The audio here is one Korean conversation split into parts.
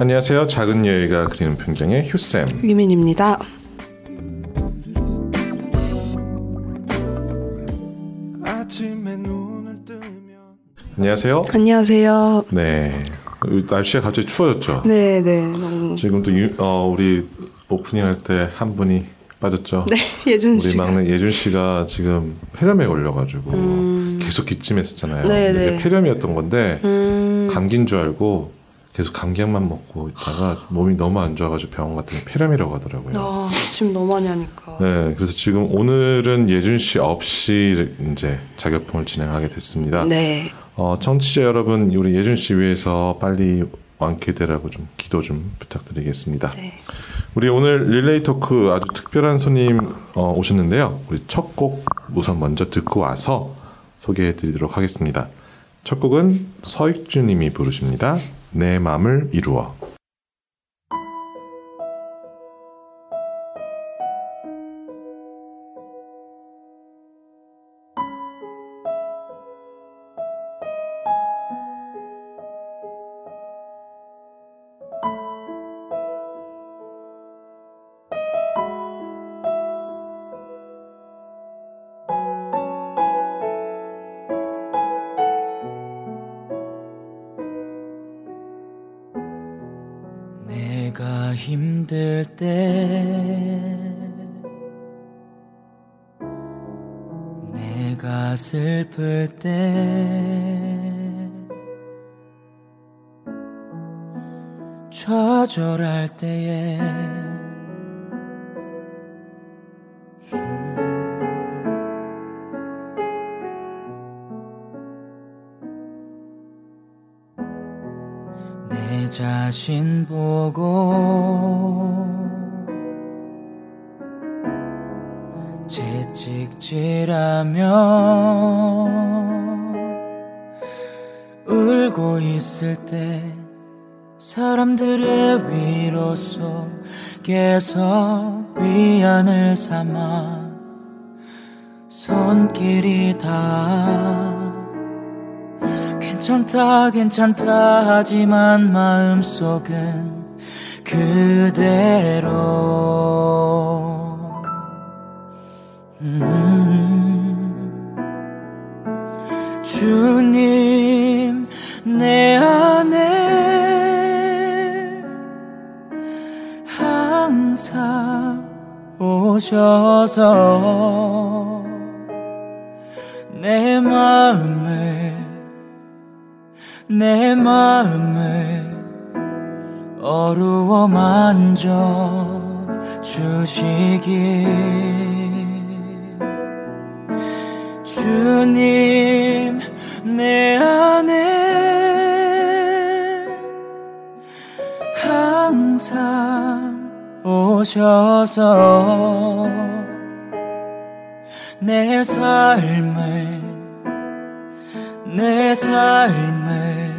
안녕하세요. 작은 여유가 그리는 풍경의 휴쌤. 유민입니다. 안녕하세요. 안녕하세요. 네. 날씨가 갑자기 추워졌죠. 네, 네. 너무 지금 또 유, 어, 우리 오프닝 할 때 한 분이 빠졌죠. 네, 예준 우리 씨. 막내 예준 씨가 지금 폐렴에 걸려가지고 음. 계속 기침했었잖아요. 네, 네. 폐렴이었던 건데 음. 감기인 줄 알고 계속 감기약만 먹고 있다가 몸이 너무 안 좋아가지고 병원 갔더니 폐렴이라고 하더라고요. 아, 기침 너무 많이 하니까. 네, 그래서 지금 오늘은 예준 씨 없이 이제 자격풍을 진행하게 됐습니다. 네. 어, 청취자 여러분, 우리 예준 씨 위해서 빨리 완쾌되라고 좀 기도 좀 부탁드리겠습니다. 네. 우리 오늘 릴레이 토크 아주 특별한 손님 어, 오셨는데요. 우리 첫 곡 우선 먼저 듣고 와서 소개해드리도록 하겠습니다. 첫 곡은 서익주님이 부르십니다. 내 맘을 이루어. 내가 슬플 때 좌절할 때에 내 자신 보고 채찍질하며 있을 때 사람들의 위로 속에서 위안을 삼아 손길이 다 괜찮다 괜찮다 하지만 마음속은 그대로 음. 주님 내 안에 항상 오셔서 내 마음을 내 마음을 어루워 만져 주시길. 주님 내 안에 항상 오셔서 내 삶을 내 삶을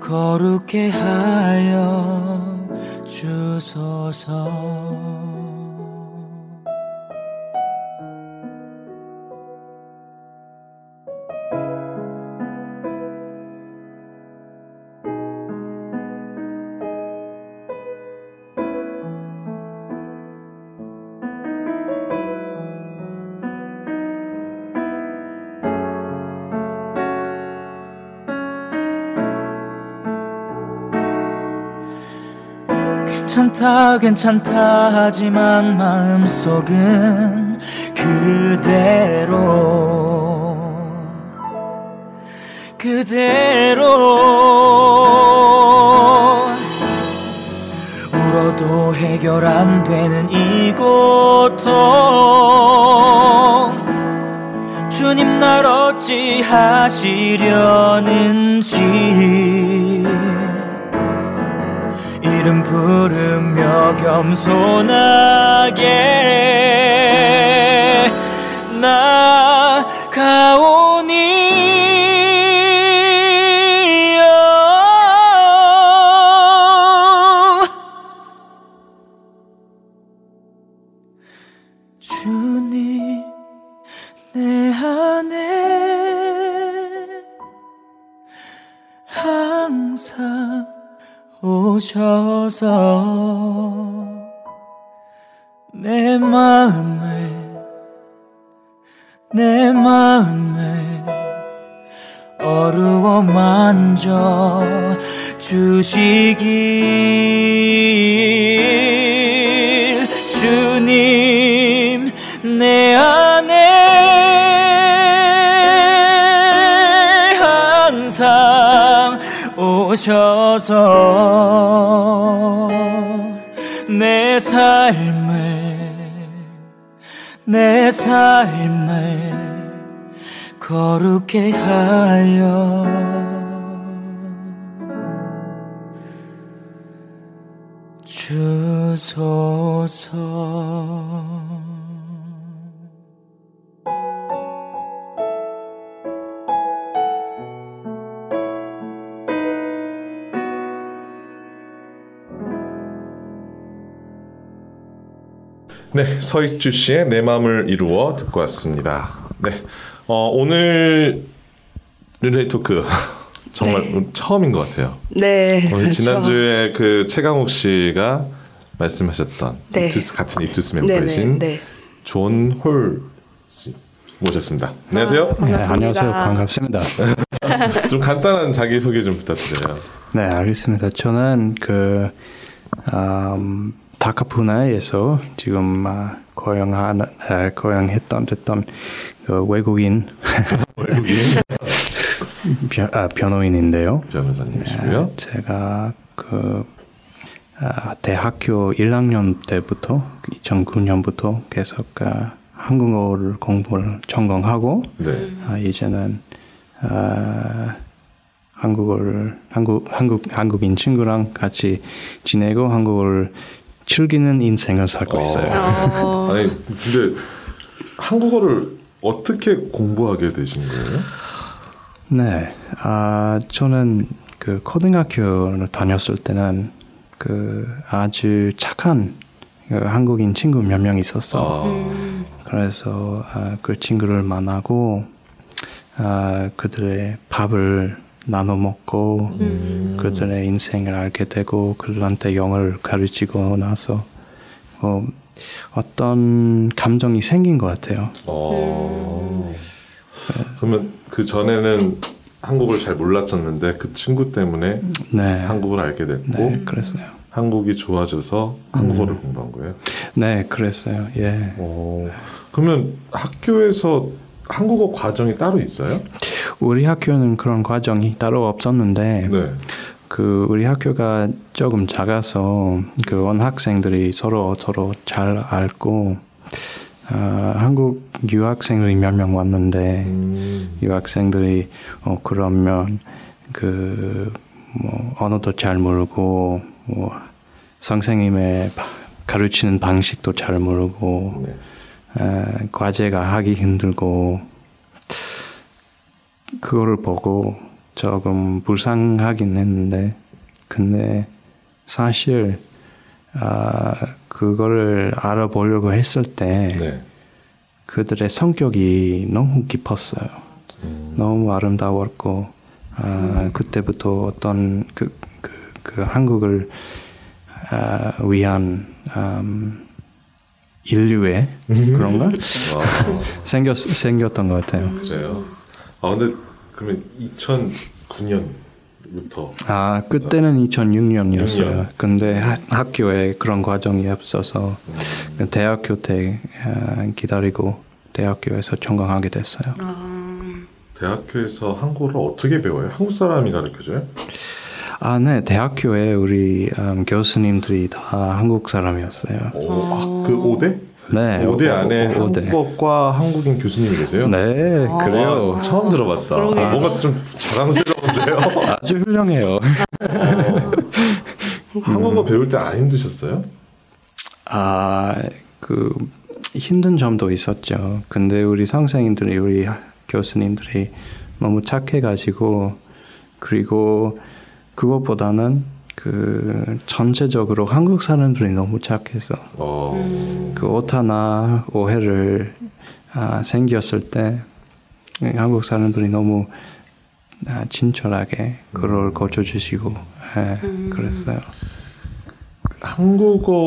거룩해 하여 주소서 다 괜찮다 하지만 마음속은 그대로. 그대로. 울어도 해결 안 되는 이 고통 주님 날 어찌 하시려는지 이름 부르며 겸손하게 나가오 만져 주시길. 주님 내 안에 항상 오셔서 내 삶을 내 삶을 거룩게 하여 주소서 네, 서익주 씨의 내 마음을 이루어 듣고 왔습니다. 네, 어, 오늘 릴레이 토크 정말 처음인 것 같아요. 네. 어, 그렇죠. 지난주에 그 최강욱 씨가 말씀하셨던 네. 이투스 같은 이투스 네네. 멤버이신 네. 존홀 씨 모셨습니다. 안녕하세요. 아, 반갑습니다. 네, 안녕하세요. 반갑습니다. 좀 간단한 자기 소개 좀 부탁드려요. 네, 알겠습니다. 저는 그 음, 다카푸나에서 지금 아, 거영한 아, 거영했던 됐던 그 외국인 외국인 변, 아, 변호인인데요. 변호사님이시고요. 제가 그 아, 대학교 1학년 때부터 2009년부터 계속 아, 한국어를 공부를 전공하고 네. 아, 이제는 아, 한국어를 한국 한국 한국인 친구랑 같이 지내고 한국어를 즐기는 인생을 살고 있어요. 어, 아니 근데 한국어를 어떻게 공부하게 되신 거예요? 네, 아 저는 그 고등학교를 다녔을 때는 그 아주 착한 그 한국인 친구 몇 명 있었어. 아, 그래서 아, 그 친구를 만나고 아, 그들의 밥을 나눠 먹고 그들의 인생을 알게 되고 그들한테 영어를 가르치고 나서 어, 어떤 감정이 생긴 것 같아요. 어. 그러면 그 전에는 한국을 잘 몰랐었는데 그 친구 때문에 네, 한국을 알게 됐고 네, 그랬어요. 한국이 좋아져서 한국어를 공부한 거예요. 네, 그랬어요. 예. 어, 그러면 학교에서 한국어 과정이 따로 있어요? 우리 학교는 그런 과정이 따로 없었는데 네. 그 우리 학교가 조금 작아서 그 원학생들이 서로 서로 잘 알고 아, 한국 유학생들이 몇 명 왔는데 음, 유학생들이 어 그러면 그 뭐 언어도 잘 모르고 뭐 선생님의 바- 가르치는 방식도 잘 모르고 네. 에, 과제가 하기 힘들고 그거를 보고 조금 불쌍하긴 했는데 근데 사실 아 그거를 알아보려고 했을 때 네. 그들의 성격이 너무 깊었어요. 음, 너무 아름다웠고 아, 그때부터 어떤 그, 그, 그 한국을 아, 위한 음, 인류의 그런가 아, 생겼 생겼던 것 같아요. 그래요. 아 근데 그러면 2009년 부터 아 그때는 2006년이었어요. 6년. 근데 하- 학교에 그런 과정이 없어서 그 대학교 때 아, 기다리고 대학교에서 전공하게 됐어요. 아, 대학교에서 한국어를 어떻게 배워요? 한국 사람이 가르쳐줘요? 아, 네. 대학교에 우리 음, 교수님들이 다 한국 사람이었어요. 오, 아, 그 5대? 네. 5대 오- 안에 오- 오대. 한국어과 한국인 교수님이 계세요? 네, 아. 그래요. 아, 처음 들어봤다. 아, 뭔가 좀 자랑스러운데요. 아주 훌륭해요. 어, 한국어 배울 때 안 힘드셨어요? 아, 그 힘든 점도 있었죠. 근데 우리 선생님들이 우리 하- 교수님들이 너무 착해 가지고 그리고 그것보다는 그 전체적으로 한국 사람들이 너무 착해서 어, 그 오타나 오해를 아, 생겼을 때 한국 사람들이 너무 아, 친절하게 글을 고쳐주시고 예, 그랬어요. 한국어과에서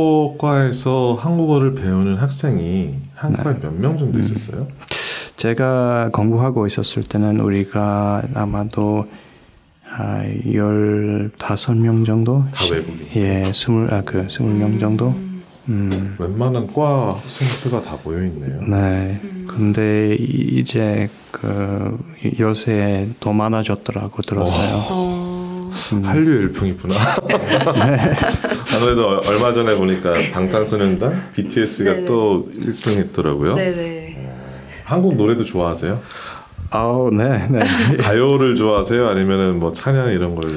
한국어를 배우는 학생이 한국에 몇명 정도 있었어요? 제가 공부하고 있었을 때는 우리가 아마도 아, 15명 정도? 다 외국인. 예, 20, 아, 그, 20명 정도? 음, 웬만한 과 학생 수가 다 모여 있네요. 네. 근데 이- 이제 그 요새 더 많아졌더라고 들었어요. 어, 한류 열풍이구나. 아무래도 얼- 얼마 전에 보니까 방탄소년단 BTS가 네네. 또 1등했더라고요. 네네. 한국 노래도 좋아하세요? 아우, 네, 네. 가요를 좋아하세요? 아니면은 뭐 찬양 이런 걸?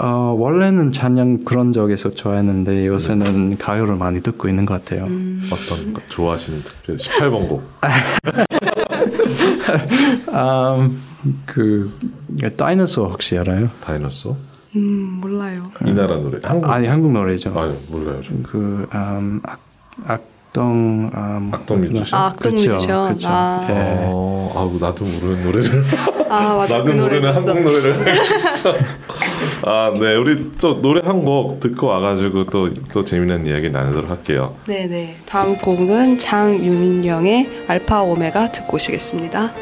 어, 원래는 찬양 그런 적에서 좋아했는데 요새는 가요를 많이 듣고 있는 것 같아요. 어떤 거 좋아하시는 특별 18번 곡? 아, 그 다이너소 혹시 알아요? 다이너소? 음, 몰라요. 이 나라 노래. 한국 아니 한국 노래죠. 아유 몰라요. 좀. 그 음, 악, 악 동 음, 악동 뮤지션? 아, 악동 그쵸, 뮤지션. 그쵸. 아. 예. 어, 아우 나도 모르는 노래를 아, 맞아. 나도 그 노래 모르는. 한국 노래를 아, 네. 우리 또 노래 한 곡 듣고 와가지고 또 또 재미난 이야기 나누도록 할게요. 네네. 다음 곡은 장윤인영의 알파 오메가 듣고 오시겠습니다.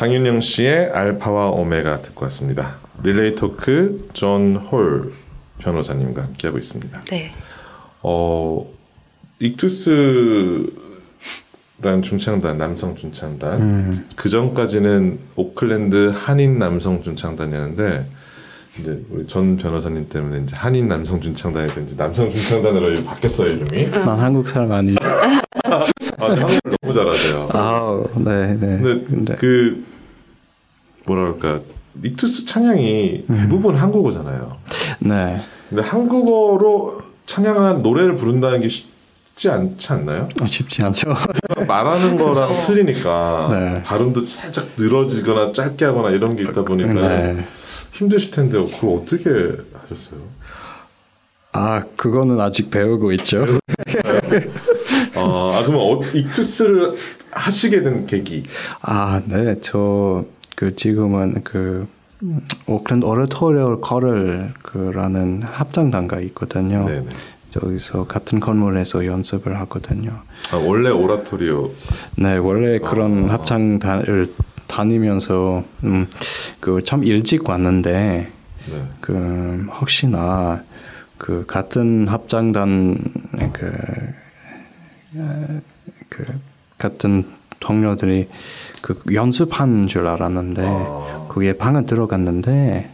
장윤영 씨의 알파와 오메가 듣고 왔습니다. 릴레이 토크 존 홀 변호사님과 함께하고 있습니다. 네. 어, 익투스라는 중창단 남성 중창단 음. 그 전까지는 오클랜드 한인 남성 중창단이었는데 이제 우리 전 변호사님 때문에 이제 한인 남성 중창단에서 이제 남성 중창단으로 바뀌었어요 이름이. 난 한국 사람 아니죠. 아, 근데 한국말 너무 잘하세요. 아, 네, 네. 근데 그 뭐랄까 익투스 찬양이 대부분 한국어잖아요. 네. 근데 한국어로 찬양한 노래를 부른다는 게 쉽지 않지 않나요? 어, 쉽지 않죠. 말하는 거랑 틀리니까 네. 발음도 살짝 늘어지거나 짧게 하거나 이런 게 있다 보니까 네. 힘드실 텐데 그걸 어떻게 하셨어요? 아, 그거는 아직 배우고 있죠. 아, 아 그러면 어, 익투스를 하시게 된 계기. 아, 네. 저 그 지금은 그 음, 오클랜드 Oratorio Choral 그라는 합창단가 있거든요. 네네. 저기서 같은 건물에서 연습을 하거든요. 아, 원래 오라토리오. 네, 원래 그런 아. 합창단을 다니면서 음, 그 참 일찍 왔는데 네. 그 혹시나 그 같은 합창단 그, 어, 그 같은 동료들이 그 연습한 줄 알았는데 아. 그게 방에 들어갔는데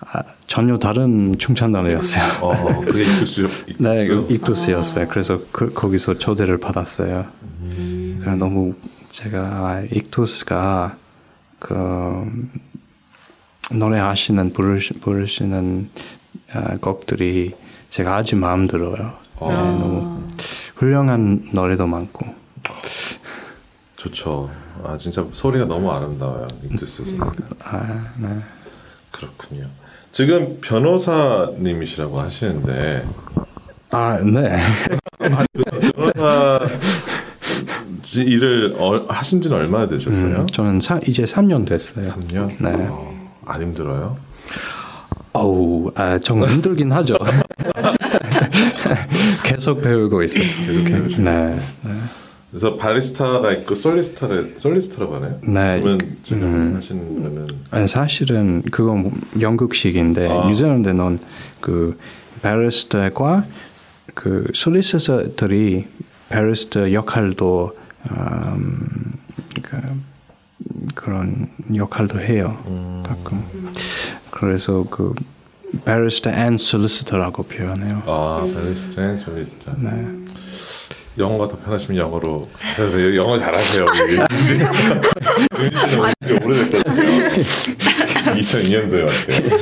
아, 전혀 다른 충천단이었어요. 어, 그게 익투스. 네, 그 익투스였어요. 그래서 그, 거기서 초대를 받았어요. 그래 너무 제가 아, 익투스가 그 노래하시는 부르시, 부르시는 아, 곡들이 제가 아주 마음 들어요. 아. 네, 너무 훌륭한 노래도 많고. 좋죠. 아 진짜 소리가 너무 아름다워요. 익투스 소리가. 아, 네. 그렇군요. 지금 변호사님이시라고 하시는데 아, 네. 변호사 일을 어, 하신 지는 얼마나 되셨어요? 음, 저는 사, 이제 3년 됐어요. 3년? 네. 어, 안 힘들어요? 어우, 아, 좀 힘들긴 하죠. 계속 배우고 있어요. 계속 배우죠. 네. 네. 그래서 바리스타가 있고 솔리스타를 솔리스타라고 하나요? 네. 그러면 지금 음. 하시는 거는 사실은 그건 영국식인데 아. 뉴질랜드는 그 barrister과 그 solicitor들이 barrister 역할도 음, 그, 그런 역할도 해요 음. 가끔 그래서 그 barrister and solicitor라고 표현해요. 아 barrister and solicitor. 네. 영어가 더 편하시면 영어로 하셔도 영어 잘하세요. 씨. 윤희 씨는 되게 오래됐거든요. 2002년도에 왔대요.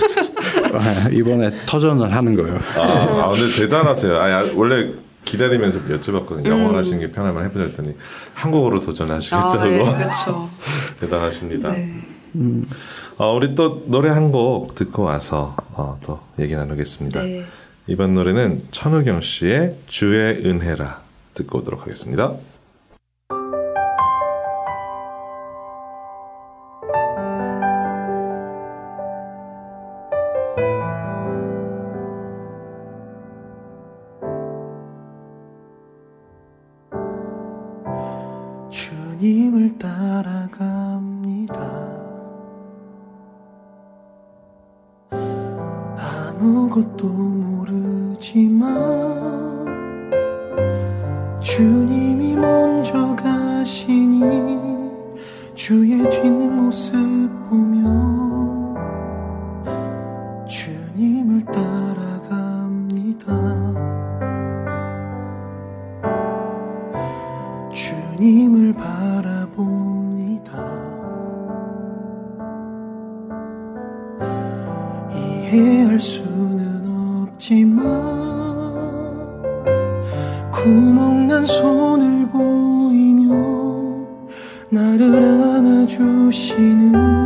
아, 이번에 터전을 하는 거예요. 아, 아 근데 대단하세요. 아, 야, 원래 기다리면서 여쭤봤거든요. 영어를 하시는 게 편하면 해보자 했더니 한국어로 도전하시겠다고. 아, 네, 그렇죠. 대단하십니다. 네. 어, 우리 또 노래 한 곡 듣고 와서 어, 또 얘기 나누겠습니다. 네. 이번 노래는 천우경 씨의 주의 은혜라 듣고 오도록 하겠습니다. 나를 안아주시는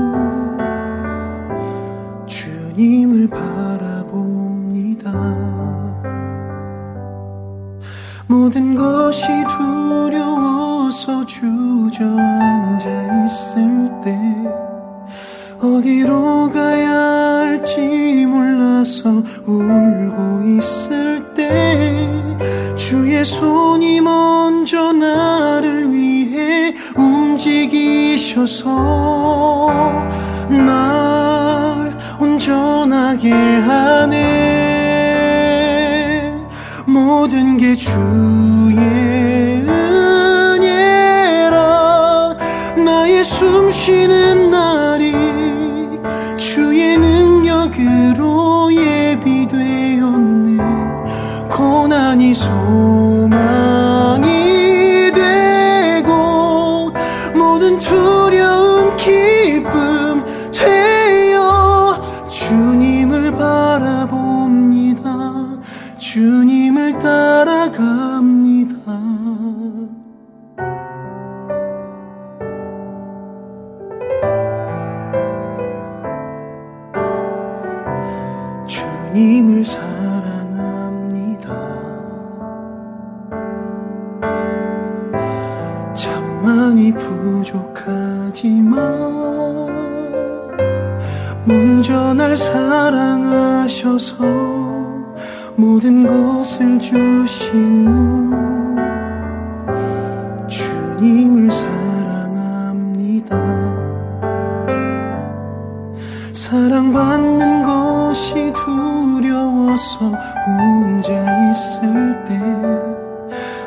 혼자 있을 때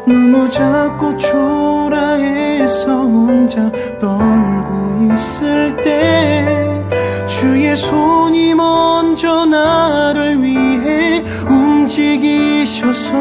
너무 작고 초라해서 혼자 떨고 있을 때 주의 손이 먼저 나를 위해 움직이셔서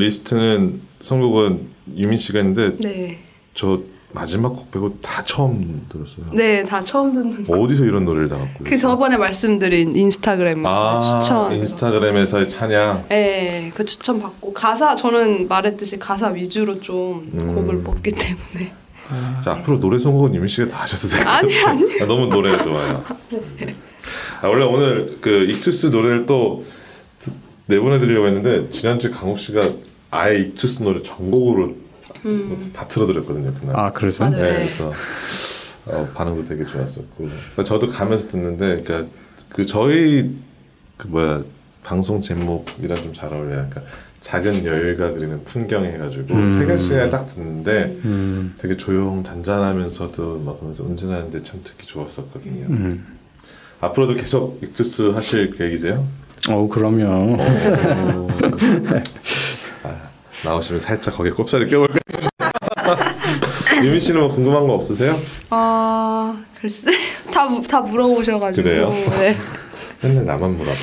리스트는 선곡은 유민 씨가 했는데 네. 저 마지막 곡 빼고 다 처음 들었어요. 네, 다 처음 듣는 거. 어디서 이런 노래를 다 갖고 그 저번에 말씀드린 인스타그램 아, 추천. 인스타그램에서의 찬양. 네, 그 추천 받고 가사 저는 말했듯이 가사 위주로 좀 음. 곡을 뽑기 때문에 자, 앞으로 노래 선곡은 유민 씨가 다 하셔도 될것 아니, 같아요. 아, 너무 노래 좋아요. 아, 원래 오늘 그 익투스 노래를 또 드- 내보내드리려고 했는데 지난주 강욱 씨가 아예 익투스 노래 전곡으로 다 틀어드렸거든요 그날. 아 그래서. 네, 네. 그래서 어, 반응도 되게 좋았었고 그러니까 저도 가면서 듣는데 그러니까 그 저희 그 뭐야 방송 제목이랑 좀 잘 어울려요. 그러니까 작은 여유가 그리는 풍경 해가지고 음. 퇴근 시간에 딱 듣는데 음, 되게 조용 잔잔하면서도 막 그러면서 운전하는데 참 듣기 좋았었거든요. 음. 앞으로도 계속 익투스 하실 계획이세요? 어 그러면 아, 나오시면 살짝 거기에 꼽사리 껴볼까요? 유민 씨는 뭐 궁금한 거 없으세요? 아 글쎄 다, 무- 다 물어보셔가지고 그래요? 네. 맨날 나만 물어봐.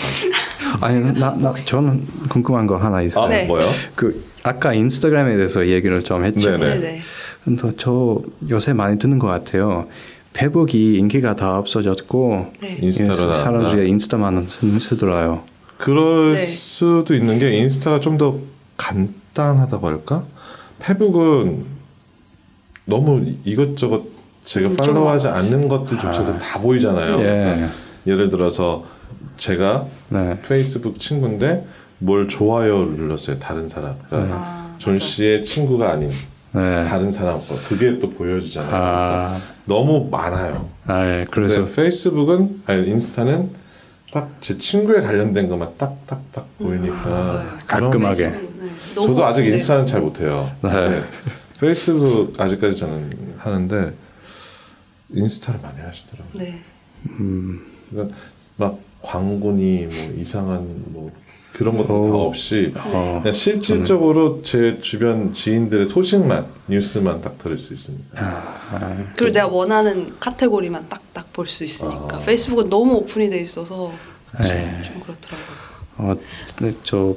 아니 나, 나 저는 궁금한 거 하나 있어요. 아, 네. 뭐요? 그 아까 인스타그램에 대해서 얘기를 좀 했죠. 네네. 근데 저 요새 많이 듣는 것 같아요. 페북이 인기가 다 없어졌고 네. 인스타로. 사람들이 인스타만 쓰- 쓰더라요. 그럴 네. 수도 있는 게 인스타가 좀 더 간 단하다고 할까? 페북은 너무 이것저것 제가 음, 좀 follow하지 않는 것들조차도 다 보이잖아요. 예. 예를 들어서 제가 네. 페이스북 친구인데 뭘 좋아요 눌렀어요 다른 사람. 그러니까 아, 존 씨의 친구가 아닌 네. 다른 사람 거 그게 또 보여지잖아요. 아, 너무 많아요. 아, 예. 그래서 페이스북은 아니 인스타는 딱 제 친구에 관련된 것만 딱딱딱 보이니까 음, 맞아요. 그런- 깔끔하게. 네, 너무 저도 아직 네. 인스타는 잘 못해요. 네. 네. 페이스북 아직까지 저는 하는데 인스타를 많이 하시더라고요. 네. 그러니까 막 광고니 뭐 이상한 뭐 그런 것도 다 오. 없이 어, 그냥 실질적으로 제 주변 지인들의 소식만 뉴스만 딱 들을 수 있습니다. 아, 그리고 내가 원하는 카테고리만 딱딱 볼 수 있으니까 아. 페이스북은 너무 오픈이 돼 있어서 네. 좀 그렇더라고요. 어, 근데 저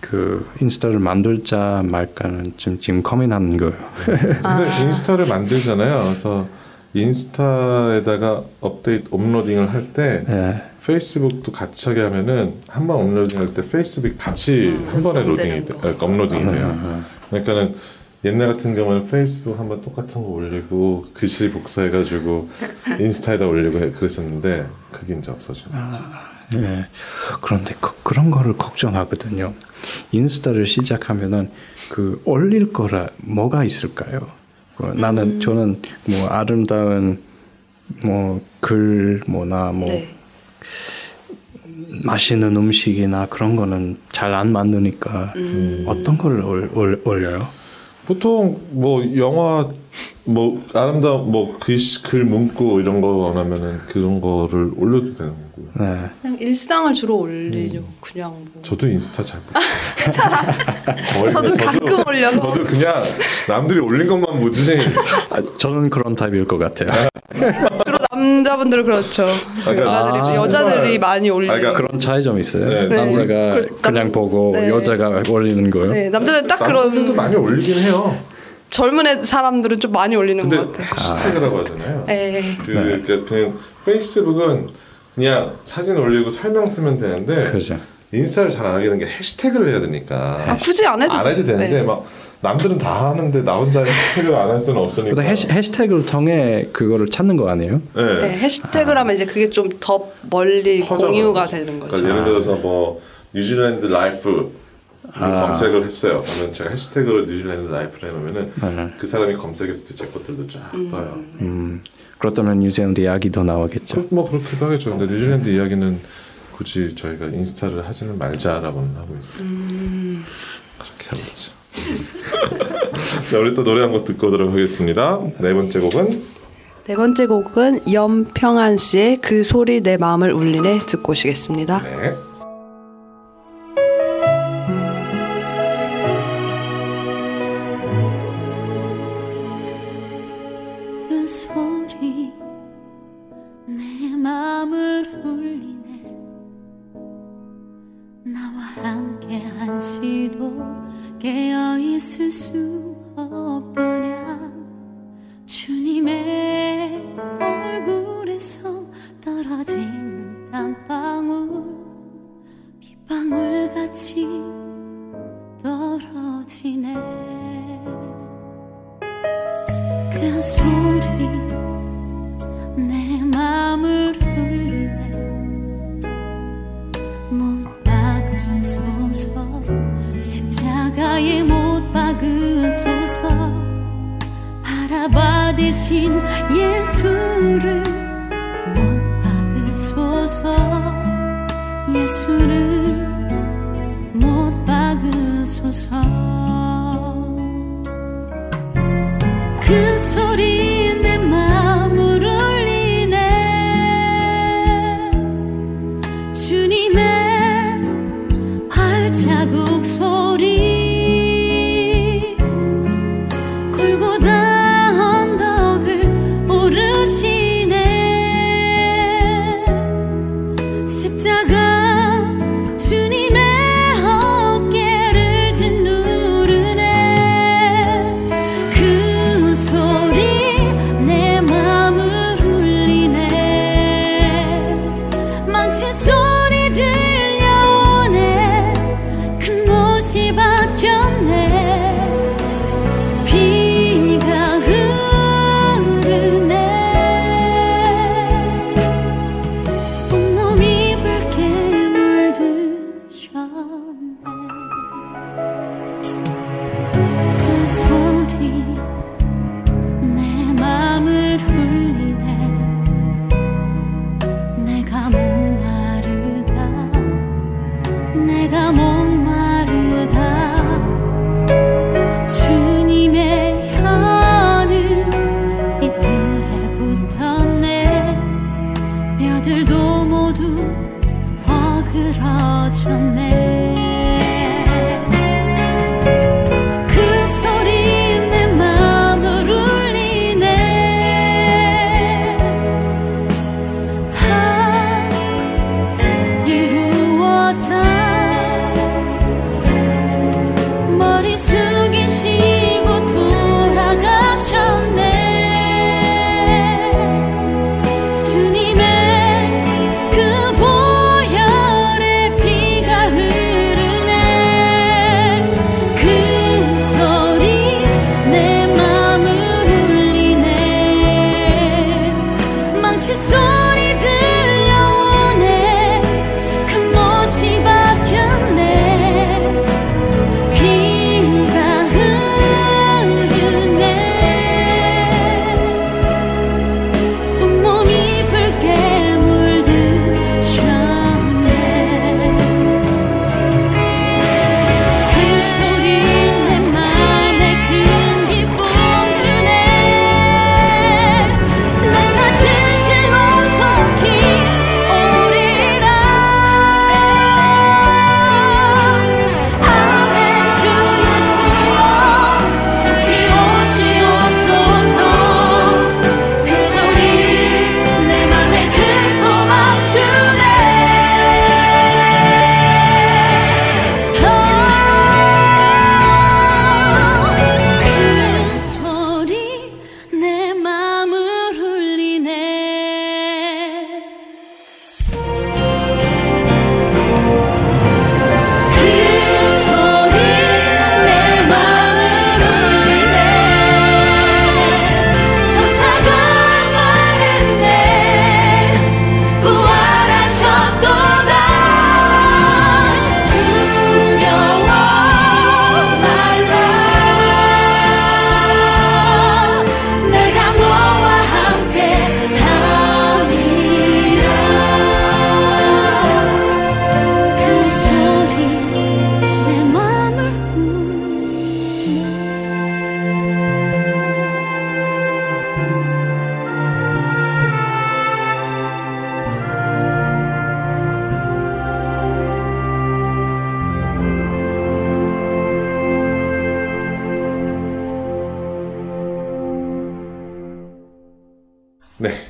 그 인스타를 만들자 말까는 지금 지금 고민하는 거예요. 근데 아. 인스타를 만들잖아요. 그래서 인스타에다가 업데이트 uploading을 할때 예. 페이스북도 같이 하게 하면은 한 번 uploading할 때 페이스북 같이 음, 한 번에 로딩이 돼, 거. 아, uploading이 음, 돼요. 그러니까는 옛날 같은 경우는 페이스북 한 번 똑같은 거 올리고 글씨 복사해가지고 인스타에다 올리고 해- 그랬었는데 그게 이제 없어져. 예. 그런데 그, 그런 거를 걱정하거든요. 인스타를 시작하면은 그 올릴 거라 뭐가 있을까요? 그 나는 저는 뭐 아름다운 뭐 글 뭐나 뭐 네. 맛있는 음식이나 그런 거는 잘 안 만드니까 음. 어떤 걸 올, 올, 올려요? 보통 뭐 영화 뭐 아름다운 뭐 글씨 글 문구 이런 거 원하면은 그런 거를 올려도 되는 거고요. 네. 그냥 일상을 주로 올리죠. 그냥 뭐. 저도 인스타 잘 못해요. 저도 가끔 올려서. 저도 그냥 남들이 올린 것만 보지. 아, 저는 그런 타입일 것 같아요. 주로 남자분들은 그렇죠. 그러니까- 여자들이 아, 여자들이 정말. 많이 올리는. 아, 그러니까 그런 차이점 있어요. 네. 남자가 그- 그냥 남- 보고 네. 여자가 올리는 거요. 네, 남자들 딱 남들도 그런 많이 올리긴 해요. 젊은 애 사람들은 좀 많이 올리는 것 같아요. 해시태그라고 하잖아요. 네. 그 그러니까 그냥 페이스북은 그냥 사진 올리고 설명 쓰면 되는데 그죠. 인스타를 잘 안 하게 되는 게 해시태그를 해야 되니까. 아, 굳이 안 해도 안 해도. 되는데 네. 막 남들은 다 하는데 나 혼자 해시태그를 안 할 수는 없으니까. 해시, 해시태그를 통해 그거를 찾는 거 아니에요? 네. 네, 해시태그라면 이제 그게 좀 더 멀리. 공유가 되는 거죠. 그러니까 예를 들어서 뭐 New Zealand life 아. 검색을 했어요. 그러면 제가 해시태그로 New Zealand life를 해놓으면은 네. 그 사람이 검색했을 때 제 것들도 쫙 떠요. 음, 그렇다면 뉴질랜드 이야기도 나오겠죠. 그, 뭐 그렇기도 하겠죠. 근데 뉴질랜드 이야기는 굳이 저희가 인스타를 하지는 말자라고는 하고 있어요. 그렇게 하고 있죠. 자, 우리 또 노래 한 곡 듣고 오도록 하겠습니다. 네 번째 곡은 네 번째 곡은 염평한 씨의 그 소리 내 마음을 울리네 듣고 오시겠습니다. 네. 그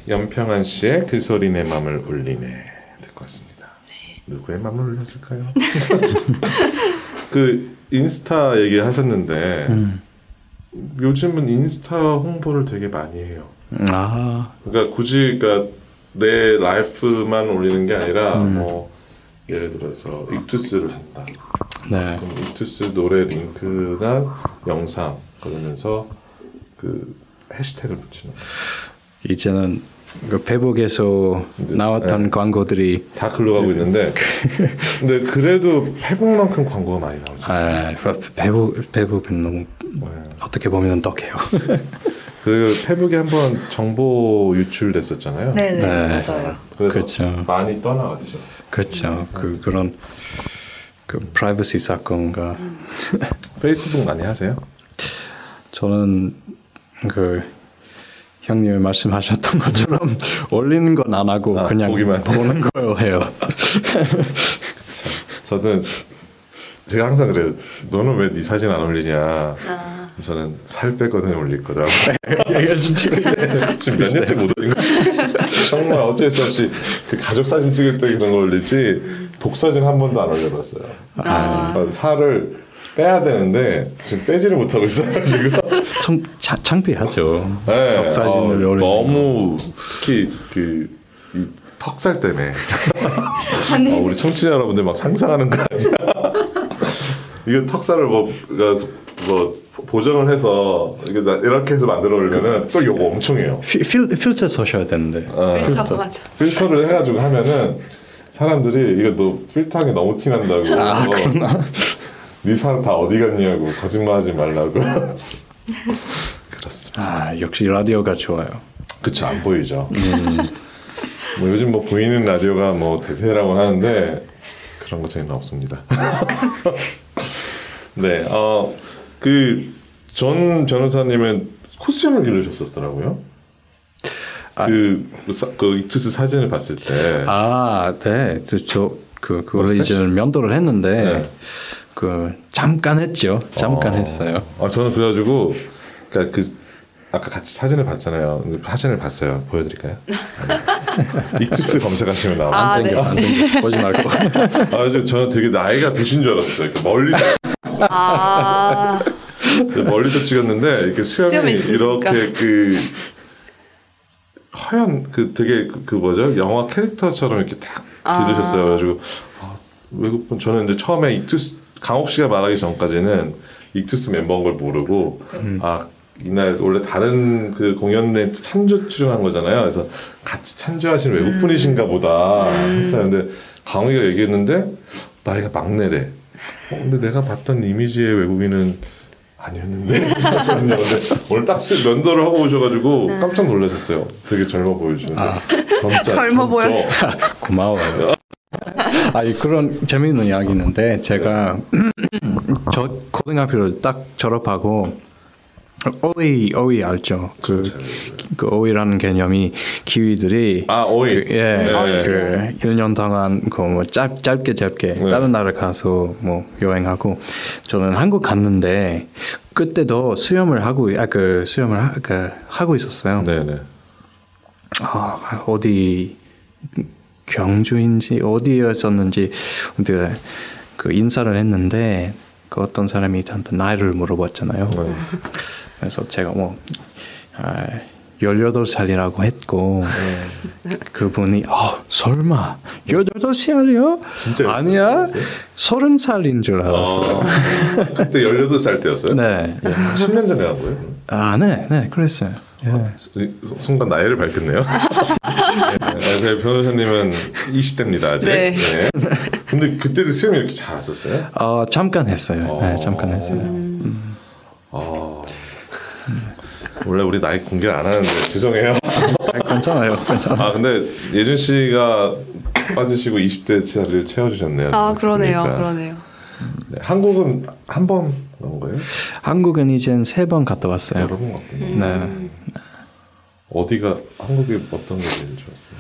연평한 씨의 그 소리 내 맘을 울리네 듣고 왔습니다. 누구의 맘을 울렸을까요? 그 인스타 얘기하셨는데 음. 요즘은 인스타 홍보를 되게 많이 해요. 아, 그러니까 굳이 그러니까 내 life만 올리는 게 아니라 음. 뭐 예를 들어서 익투스를 한다. 네. 그럼 익투스 노래 링크나 영상 그러면서 그 해시태그를 붙이는 거예요. 이제는 그 페북에서 나왔던 네. 광고들이 다 글로 가고 있는데 근데 그래도 페북만큼 광고가 많이 나오죠. 아, 페북 페북은 너무 네. 어떻게 보면 떡해요. 그 페북에 한번 정보 유출됐었잖아요. 네네 네. 맞아요. 그래서 그렇죠. 많이 떠나가죠. 그렇죠. 그 그런 그 프라이버시 사건과 페이스북 많이 하세요? 저는 그 형님이 말씀하셨던 것처럼 올리는 건 안 하고 아, 그냥 보기만. 보는 거 해요. 저는 제가 항상 그래요. 너는 왜 네 사진 안 올리냐? 아, 저는 살 빼거든 올릴 거다. 네. 지금 몇 년째 못 올린 거 정말 어쩔 수 없이 그 가족 사진 찍을 때 그런 걸 올리지 독 사진 한 번도 안 올려봤어요. 아. 그러니까 살을 빼야 되는데 지금 빼지를 못하고 있어가지고 참 차- 창피하죠. 네, 독사진을 어, 너무 특히 그 이 턱살 때문에 어, 우리 청취자 여러분들 막 상상하는 거 아니야? 이거 턱살을 뭐, 그러니까 뭐 보정을 해서 이렇게 해서 만들어 올리면은 또 요거 엄청 해요. 필, 필, 필터 써셔야 되는데. 어, 필터 맞아. 필터를 해가지고 하면은 사람들이 이거 너 필터하게 너무 티 난다고. 아 그러나? 네 사람 다 어디 갔냐고 거짓말하지 말라고. 그렇습니다. 아 역시 라디오가 좋아요. 그쵸 안 보이죠. 뭐 요즘 뭐 보이는 라디오가 뭐 대세라고 하는데 그런 거 저희는 없습니다. 네, 어그 전 변호사님은 코수염을 기르셨었더라고요. 그, 그, 사- 그 이투스 사진을 봤을 때 아, 네. 저그 그걸 머스타치? 이제 면도를 했는데 네. 그 잠깐 했죠. 잠깐 어. 했어요. 아 저는 그래가지고 그러니까 그 아까 같이 사진을 봤잖아요. 사진을 봤어요. 보여드릴까요? 이투스 검색하시면 나와요. 아, 안 생겨, 네. 안 생겨. 보지 말고. 아주 저는 되게 나이가 드신 줄 알았어요. 이렇게 멀리 아, 멀리서 찍었는데 이렇게 수염이. 이렇게 그 하얀 그 되게 그, 그 뭐죠 영화 캐릭터처럼 이렇게 딱 아. 기르셨어요. 그래가지고 아, 외국분 저는 이제 처음에 이투스 강옥 씨가 말하기 전까지는 이투스 멤버인 걸 모르고 아 이날 원래 다른 그 공연에 찬조 출연한 거잖아요. 그래서 같이 찬조하신 외국 분이신가 보다 했어요. 근데 강욱이가 얘기했는데 나이가 막내래. 어, 근데 내가 봤던 이미지의 외국인은 아니었는데 근데 오늘 딱 수- 면도를 하고 오셔가지고 깜짝 놀라셨어요. 되게 젊어 보이시는데 젊자, 젊어 보여. 고마워요. 아니 그런 재미있는 이야기 있는데 제가 저 고등학교를 딱 졸업하고 어휘 어휘 알죠? 그, 그 어휘라는 개념이 키위들이 아 오이 그, 예, 네. 그 1년 동안 그뭐 짧, 짧게 짧게 네. 다른 나라 가서 뭐 여행하고 저는 한국 갔는데 그때도 수염을 하고 아그 수염을 하, 그, 하고 있었어요. 네네 아, 어디 경주인지 어디였었는지 근데 그 인사를 했는데 그 어떤 사람이 저한테 나이를 물어봤잖아요. 네. 그래서 제가 뭐 아, 18살이라고 했고 그분이 어, 설마 18살이요? 진짜 아니야. 18살이었어요? 30살인 줄 알았어. 어, 그때 18살 때였어요? 네. 10년 전에 한 거예요? 아, 네. 네, 그랬어요. 예. 이- 순간 나이를 밝혔네요. 네, 네, 변호사님은 20대입니다 아직. 네. 근데 그때도 수염이 이렇게 자랐었어요? 어, 잠깐 했어요. 네, 잠깐 했어요. 아, 원래 우리 나이 공개 안 하는데 죄송해요. 아, 괜찮아요. 괜찮아요. 아 근데 예준 씨가 빠지시고 20대 자리를 채워주셨네요. 아 그러네요, 그러니까. 그러네요. 네, 한국은 한번 나온 거예요? 한국은 이젠 세번 갔다 왔어요. 여러 번 갔군요. 네. 어디가 한국에 어떤 게 제일 좋았어요?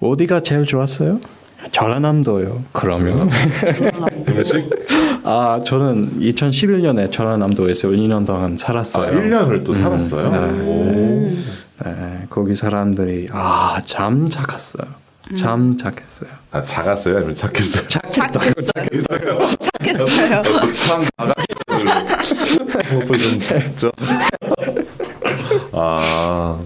어디가 제일 좋았어요? 전라남도요. 그러면 음식? 아 저는 2011년에 전라남도에서 1년 동안 아, 살았어요. 1년을 또 살았어요? 네. 오. 네, 거기 사람들이 아 잠작했어요. 잠작했어요. 아 작았어요? 아니면 작겠어요? 착했어요. 있어요. 착했어요. 참 작았어요. 그것도 좀 작죠. 아,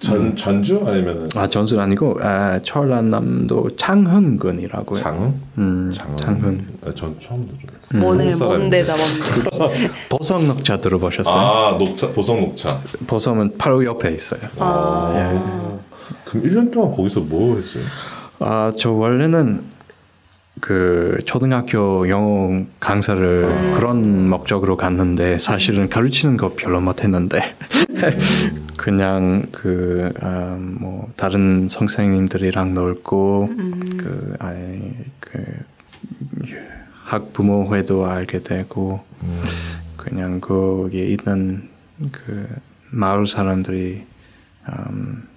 전 전주 아니면은 아 전술 아니고 아, 전라남도 창흥군이라고요. 장흥? 음. 창흥. 아, 전 처음 들어요. 뭐네. 뭔데다 뭔데. 보성 녹차 들어보셨어요? 아, 녹차 보성 녹차. 보성은 바로 옆에 있어요. 아, 그럼 1년 동안 거기서 뭐 했어요? 아, 저 원래는 그 초등학교 영어 강사를 그런 목적으로 갔는데 사실은 가르치는 거 별로 못했는데 그냥 그뭐 다른 선생님들이랑 놀고 그 아이 그 학부모회도 알게 되고 그냥 거기에 있는 그 마을 사람들이 음,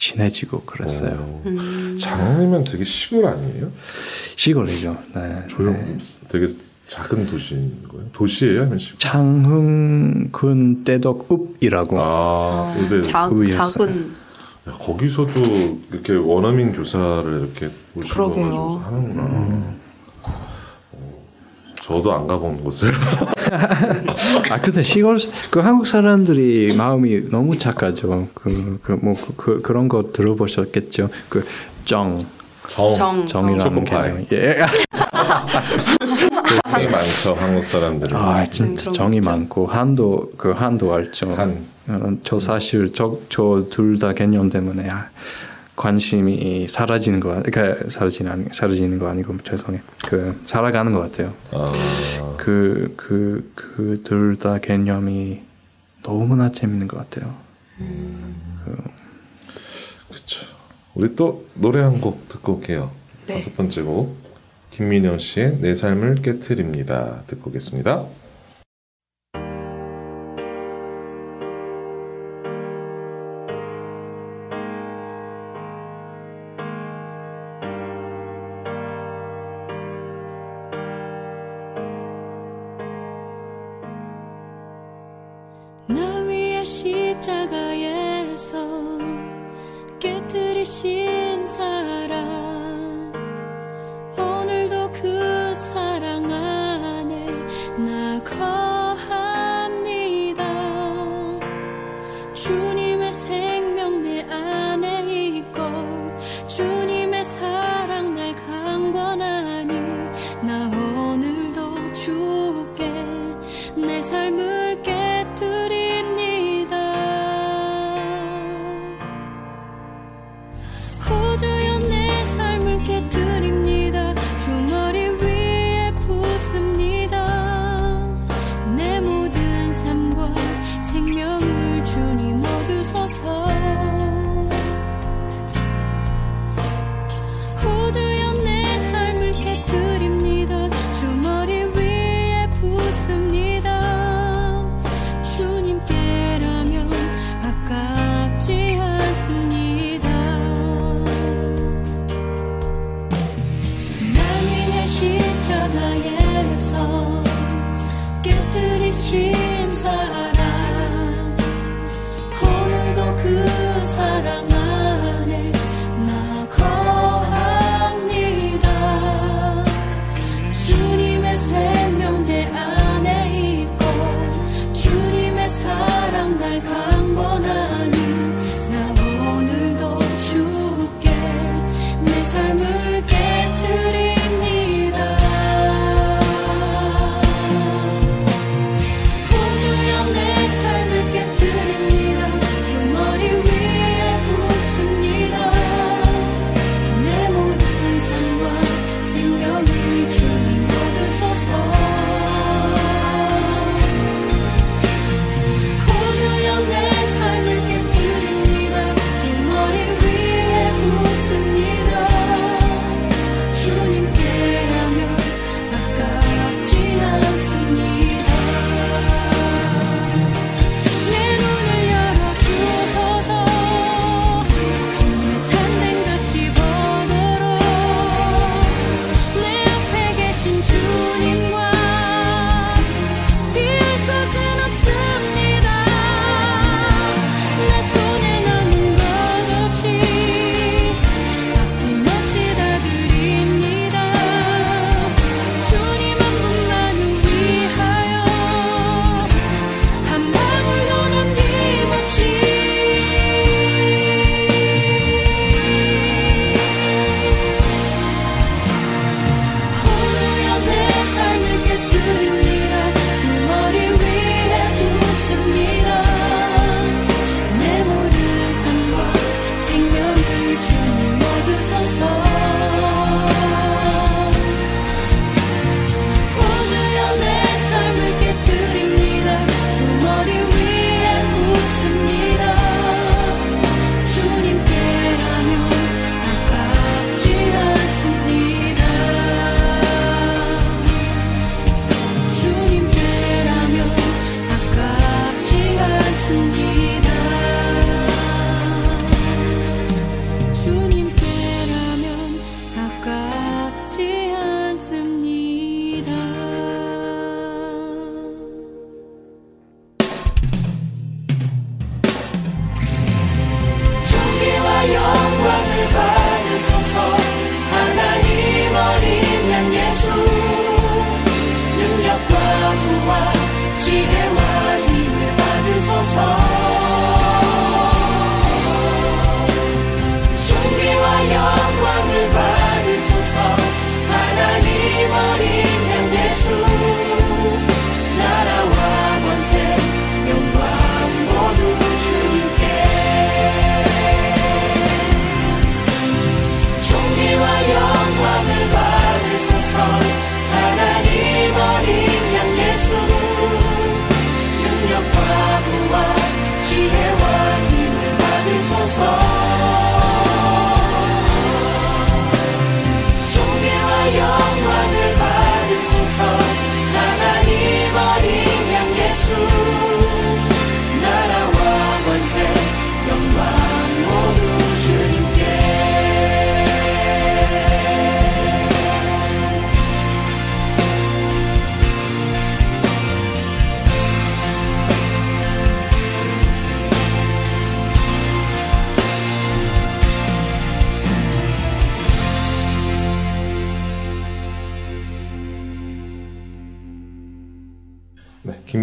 친해지고 그랬어요. 오. 장흥이면 되게 시골 아니에요? 시골이죠. 네. 조용, 되게 작은 도시인 거예요? 도시예요, 아니면 시골? 창흥군 떼덕읍이라고. 아, 근데 작, 의외였어요. 작은 야, 거기서도 이렇게 원어민 교사를 이렇게 모시고 하는구나. 어, 저도 안 가본 곳을. 아 근데 시골 그 한국 사람들이 마음이 너무 착하죠. 그 그 뭐 그, 그, 런거 들어보셨겠죠. 그 정 정. 정. 정이라는. 개념. 예. 정이 많죠, 한국 사람들은. 아 진짜 그런 정이 거 많고 한도 그 한도 알죠. 한. 어, 저 사실 저저 둘다 개념 때문에 아, 관심이 사라지는 거 그러니까 사라지는 사라지는 거 아니고 죄송해 그 살아가는 것 같아요. 아. 그그 그 둘 다 개념이 너무나 재밌는 것 같아요. 음. 그, 렇죠 우리 또 노래 한 곡 듣고 올게요. 네. 다섯 번째 곡 김민현 씨의 내 삶을 깨뜨립니다 듣고겠습니다. 십자가에서 깨뜨리신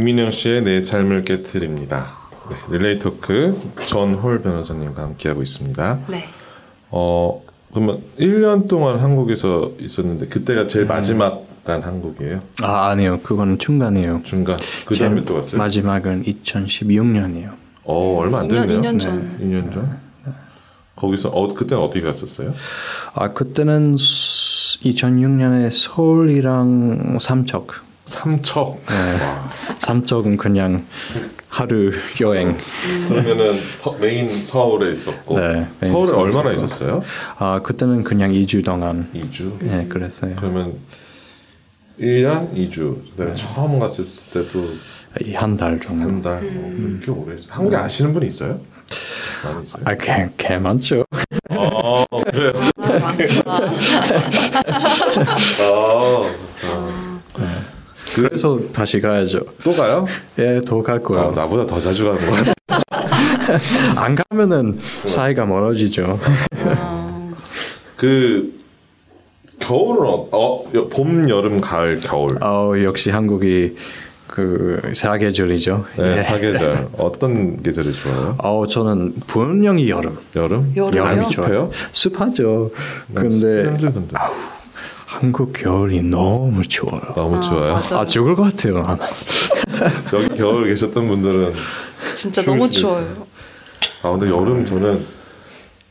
김민영 씨의 내 삶을 깨뜨립니다. 네, 릴레이 토크 전홀 변호사님과 함께하고 있습니다. 네. 어 그러면 1년 동안 한국에서 있었는데 그때가 제일 마지막 간 한국이에요. 아 아니요, 그거는 중간이에요. 중간 그 다음에 또 갔어요. 마지막은 2016년이에요. 어 얼마 안 2년, 됐네요. 2년 전. 2년 전. 거기서 어 그때는 어디 갔었어요? 아 그때는 2006년에 서울이랑 삼척. 삼척. 네. 삼척은 그냥 하루 여행. 그러면은 서, 메인 서울에 있었고 네, 메인 서울에 서울에 얼마나 있었고. 있었어요? 아 그때는 그냥 2주 동안. 2주. 네, 그랬어요. 그러면 1년 2주. 그다음에 처음 갔을 때도 한 달 정도. 한 달. 어, 그렇게 오래 있어요. 한국에 아시는 분이 있어요? 아, 개, 개 많죠. 아 그래요. 아, 그래서 다시 가야죠. 또 가요? 예, 더갈 아, 거야. 나보다 더 자주 가는 거 같아. 안 가면은 사이가 멀어지죠. 그 겨울은 어, 어, 여- 봄, 여름, 가을, 겨울. 어, 역시 한국이 그 사계절이죠. 네, 예. 사계절. 어떤 계절이 좋아요? 어, 저는 분명히 여름. 여름? 여름이요? 안 습해요? 습하죠. 난 근데 습지 힘들던데. 한국 겨울이 너무 추워요. 너무 추워요. 맞아. 아 죽을 것 같아요. 여기 겨울 계셨던 분들은 진짜 너무 추워요. 아 근데 여름 저는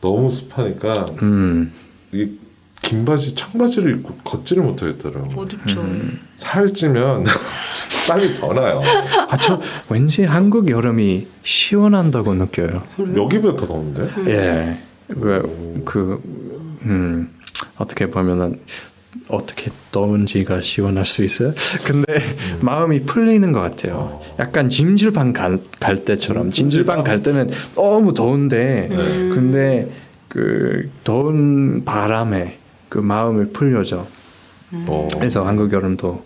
너무 습하니까 음, 이긴 바지, 청바지를 입고 걷지를 못하겠더라고요. 어둡죠. 살찌면 땀이 더 나요. 아, 저 왠지 한국 여름이 시원한다고 느껴요. 여기보다 더 더운데? 예, 그, 그, 음, 어떻게 보면은 어떻게 더운지가 시원할 수 있어요. 근데 마음이 풀리는 것 같아요. 약간 찜질방 갈, 갈 때처럼 찜질방 갈 때는 너무 더운데, 근데 그 더운 바람에 그 마음을 풀려져. 어. 그래서 한국 여름도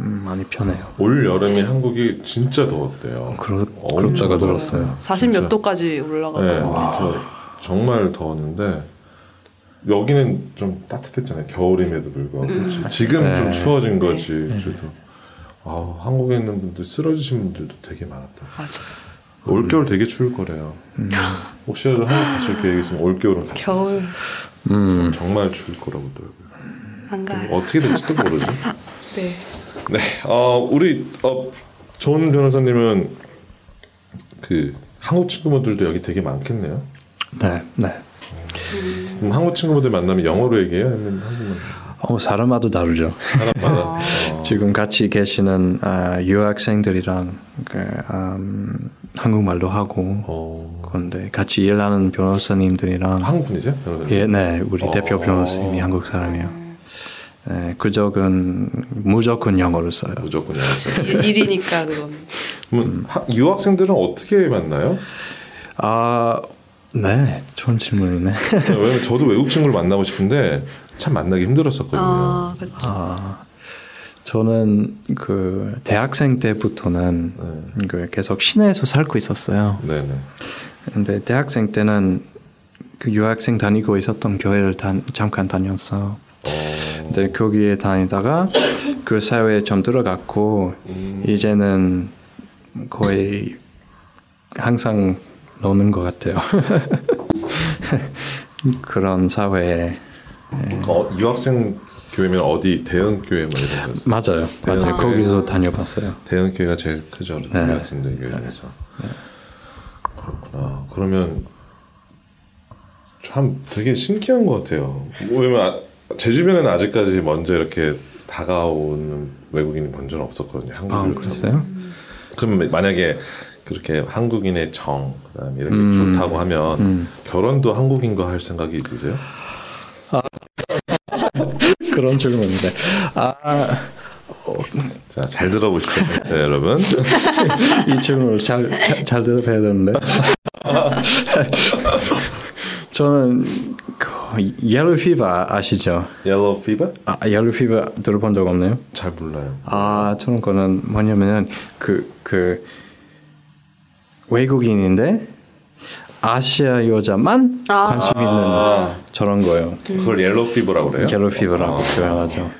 음, 많이 편해요. 올 여름이 한국이 진짜 더웠대요. 그러, 그렇다가. 들었어요. 40몇 진짜. 도까지 네, 올라갔다고 아, 했잖아요. 정말 더웠는데 여기는 좀 따뜻했잖아요. 겨울임에도 불구하고 지금 네. 좀 추워진 거지. 그래도 아, 한국에 있는 분들 쓰러지신 분들도 되게 많았다. 맞아. 올 겨울 되게 추울 거래요. 혹시라도 한국 가실 계획 있으면 올 겨울은 가세요. 겨울 음, 정말 추울 거라고 하더라고요. 가요. 어떻게 될지도 모르죠. 네. 네, 어, 우리 어, 존 변호사님은 그 한국 친구분들도 여기 되게 많겠네요. 네, 네. 그 럼 한국 친구분들 만나면 영어로 얘기해요? 아니면 한국말? 어, 사람마다 다르죠. 사람마다. 어. 지금 같이 계시는 아, 유학생들이랑 그, 음, 한국말로 하고 어. 그런데 같이 일하는 변호사님들이랑 한국 분이세요? 변호사님? 예, 네, 우리 어. 대표 변호사님이 한국 사람이에요. 네, 그쪽은 무조건 영어를 써요. 무조건 영어 일- 일이니까 그건. 하- 유학생들은 어떻게 만나요? 아, 네, 좋은 질문이네. 왜냐면 저도 외국 친구를 만나고 싶은데 참 만나기 힘들었었거든요. 아, 그렇죠. 아, 저는 그 대학생 때부터는 네. 그 계속 시내에서 살고 있었어요. 네 네. 근데 대학생 때는 그 유학생 다니고 있었던 교회를 단, 잠깐 다녔어. 어, 근데 거기에 다니다가 그 사회에 좀 들어갔고 음, 이제는 거의 항상 노는 것 같아요. 그런 사회에 어, 유학생 교회면 어디 대형 교회 뭐 이런 거. 맞아요, 맞아요. 아. 거기서 다녀봤어요. 대형 교회가 제일 크죠. 네. 유학생들 교회 중에서. 그렇구나. 그러면 참 되게 신기한 것 같아요. 왜냐면 아- 제 주변에는 아직까지 먼저 이렇게 다가오는 외국인이 본 적은 없었거든요. 아, 한국을 그랬어요? 그럼 만약에 그렇게 한국인의 정, 그다음에 이런 게 음. 좋다고 하면 음. 결혼도 한국인과 할 생각이 있으세요? 그런 질문인데. 아, 자, 잘 들어보십시오, 네, 여러분. 이 질문을 잘, 잘, 잘 대답해야 되는데. 저는 그 yellow fever 아시죠? Yellow fever? 아, yellow fever 들어본 적 없나요? 잘 몰라요. 아, 저는 거는 뭐냐면은 그, 그 외국인인데 아시아 여자만 아. 관심 있는 저런 거예요. 그걸 yellow fever라고 그래요? Yellow fever라고 아. 표현하죠.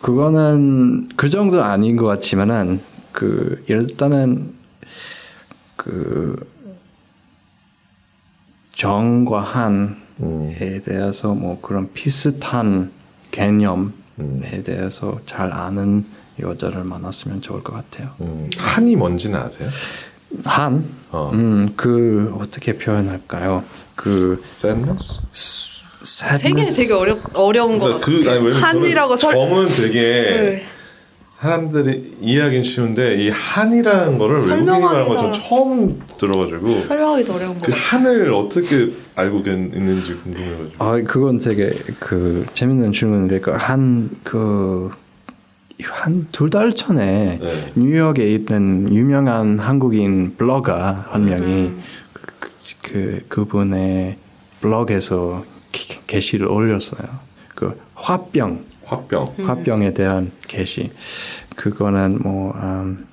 그거는 그 정도 아닌 것 같지만은 그 일단은 그 정과 한에 음. 대해서 뭐 그런 비슷한 개념에 대해서 잘 아는 여자를 만났으면 좋을 것 같아요. 음, 한이 뭔지는 아세요? 한, 어. 음, 그 어떻게 표현할까요? 그 sadness? 되게 sadness. 되게 어려 어려운 거 그러니까. 그 아니 왜냐면 한이라고 설- 저는 정은 되게 네. 사람들이 이해하기는 쉬운데 이 한이라는 거를 외국인이 말하는 거전 설명하기가- 처음 들어가지고 설명하기도 어려운 거 그. 한을 어떻게 알고 있는지 궁금해가지고 아, 그건 되게 그 재밌는 질문인데 그한그 한두달 전에 네. 뉴욕에 있던 유명한 한국인 블로거 한 명이 그, 그, 그 그분의 블로그에서 기- 게시를 올렸어요. 그 화병. 화병. 화병에 대한 게시. 그거는 뭐 음,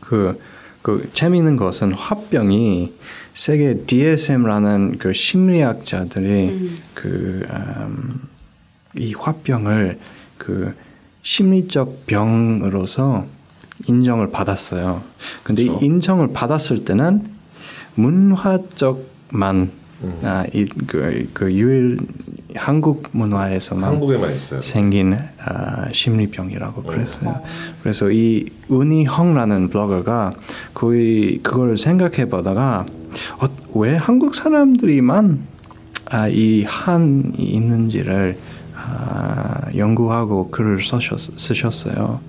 그, 그 재미있는 것은 화병이 세계 DSM라는 그 심리학자들이 그, 음, 이 화병을 그 심리적 병으로서 인정을 받았어요. 근데 이 그렇죠. 인정을 받았을 때는 문화적만 음. 아, 이, 그, 그 유일 한국 문화에서만. 생긴 아, 심리병이라고 그랬어요. 그래서 이 은희형라는 블로거가 거의 그걸 생각해 보다가 어, 왜 한국 사람들이만 아, 이 한이 있는지를 아, 연구하고 글을 쓰셨, 쓰셨어요.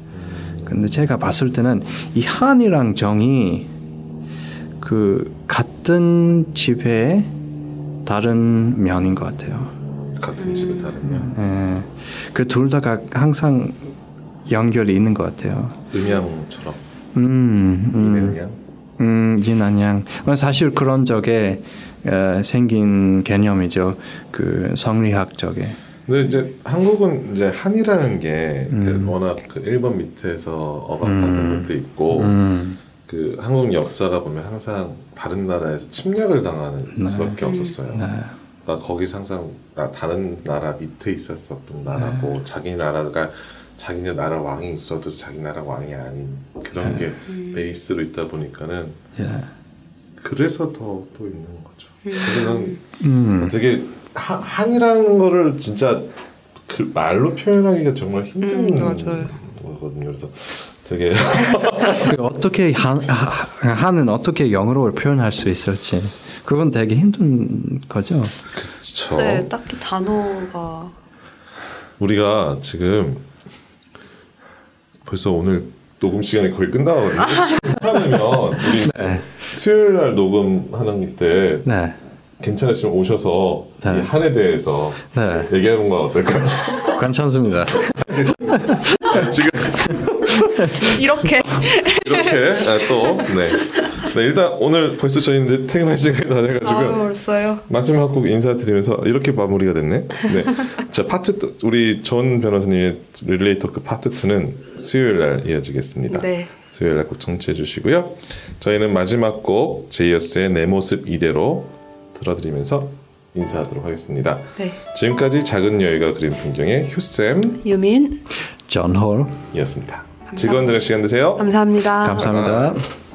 근데 제가 봤을 때는 이 한이랑 정이 그 같은 집의 다른 면인 것 같아요. 같은 집에 다르면 그둘 다가 항상 연결이 있는 것 같아요. 음양처럼 음, 음, 이음양 음, 인한양. 사실 그런 적에 어, 생긴 개념이죠. 그 성리학 적에. 근데 이제 한국은 이제 한이라는 게그 음. 워낙 그 일본 밑에서 억압받은 것도 있고 음, 그 한국 역사가 보면 항상 다른 나라에서 침략을 당하는 수밖에 없었어요. 네. 그러니까 거기서 항상 나- 다른 나라 밑에 있었었던 나라고 네. 자기 나라가 자기네 나라 왕이 있어도 자기 나라 왕이 아닌 그런 게 베이스로 있다 보니까는 예. 그래서 더 또 있는 거죠. 그래서 는 음, 되게 하, 한이라는 거를 진짜 그 말로 표현하기가 정말 힘든 음, 맞아요. 거거든요. 그래서 되게 그 어떻게 한, 하- 한은 어떻게 영어로 표현할 수 있을지 그건 되게 힘든 거죠. 그쵸. 네, 딱히 단어가 우리가 지금 벌써 오늘 녹음 시간이 거의 끝나거든요. 괜찮으면 우리 네. 수요일 날 녹음하는 때 네. 괜찮으시면 오셔서 네. 이 한에 대해서 네. 얘기하는 건 어떨까요? 괜찮습니다. 지금 이렇게 이렇게 아, 또 네. 네 일단 오늘 벌써 저희 이제 퇴근할 시간이 다 돼가지고 아 벌써요. 마지막 곡 인사드리면서 이렇게 마무리가 됐네. 네. 자 파트 또- 우리 존 변호사님의 릴레이 토크 파트 2는 수요일 날 이어지겠습니다. 네. 수요일 날 꼭 청취해 주시고요. 저희는 마지막 곡 제이어스의 내 모습 이대로 들어드리면서 인사하도록 하겠습니다. 네. 지금까지 작은 여유가 그린 풍경의 휴쌤이었습니다. 유민 존 홀. 즐거운 저녁 시간 되세요. 감사합니다. 감사합니다.